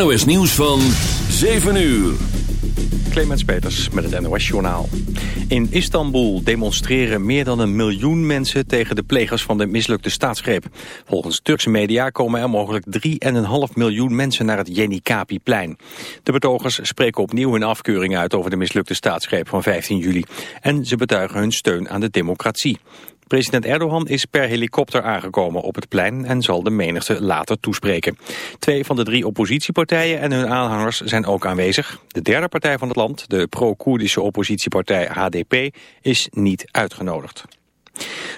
NOS Nieuws van 7 uur. Clemens Peters met het NOS Journaal. In Istanbul demonstreren meer dan een miljoen mensen tegen de plegers van de mislukte staatsgreep. Volgens Turkse media komen er mogelijk 3,5 miljoen mensen naar het Yenikapi-plein. De betogers spreken opnieuw hun afkeuring uit over de mislukte staatsgreep van 15 juli. En ze betuigen hun steun aan de democratie. President Erdogan is per helikopter aangekomen op het plein en zal de menigte later toespreken. Twee van de drie oppositiepartijen en hun aanhangers zijn ook aanwezig. De derde partij van het land, de pro-Koerdische oppositiepartij HDP, is niet uitgenodigd.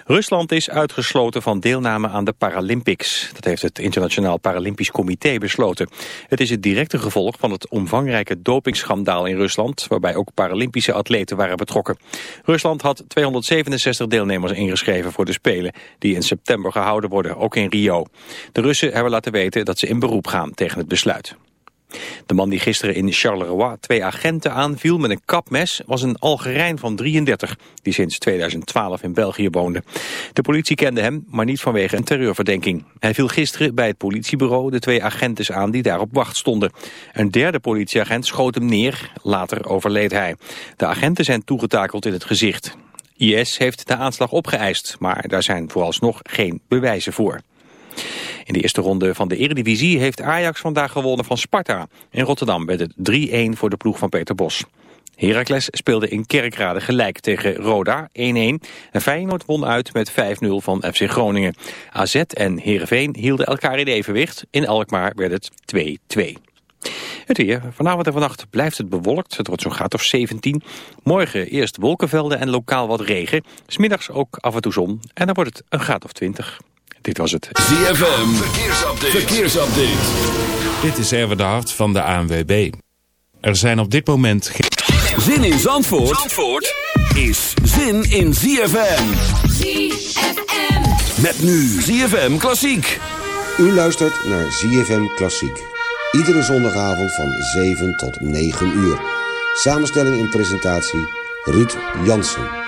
Rusland is uitgesloten van deelname aan de Paralympics. Dat heeft het Internationaal Paralympisch Comité besloten. Het is het directe gevolg van het omvangrijke dopingschandaal in Rusland... waarbij ook Paralympische atleten waren betrokken. Rusland had 267 deelnemers ingeschreven voor de Spelen... die in september gehouden worden, ook in Rio. De Russen hebben laten weten dat ze in beroep gaan tegen het besluit. De man die gisteren in Charleroi twee agenten aanviel met een kapmes was een Algerijn van 33 die sinds 2012 in België woonde. De politie kende hem, maar niet vanwege een terreurverdenking. Hij viel gisteren bij het politiebureau de twee agenten aan die daar op wacht stonden. Een derde politieagent schoot hem neer, later overleed hij. De agenten zijn toegetakeld in het gezicht. IS heeft de aanslag opgeëist, maar daar zijn vooralsnog geen bewijzen voor. In de eerste ronde van de Eredivisie heeft Ajax vandaag gewonnen van Sparta. In Rotterdam werd het 3-1 voor de ploeg van Peter Bos. Heracles speelde in Kerkrade gelijk tegen Roda 1-1. En Feyenoord won uit met 5-0 van FC Groningen. AZ en Heerenveen hielden elkaar in evenwicht. In Alkmaar werd het 2-2. Het weer. Vanavond en vannacht blijft het bewolkt. Het wordt zo'n graad of 17. Morgen eerst wolkenvelden en lokaal wat regen. Smiddags ook af en toe zon. En dan wordt het een graad of 20. Dit was het. ZFM, verkeersupdate. verkeersupdate. Dit is Erwin de Hart van de ANWB. Er zijn op dit moment geen... Zin in Zandvoort, Zandvoort is zin in ZFM. ZFM. Met nu ZFM Klassiek. U luistert naar ZFM Klassiek. Iedere zondagavond van 7 tot 9 uur. Samenstelling en presentatie Ruud Jansen.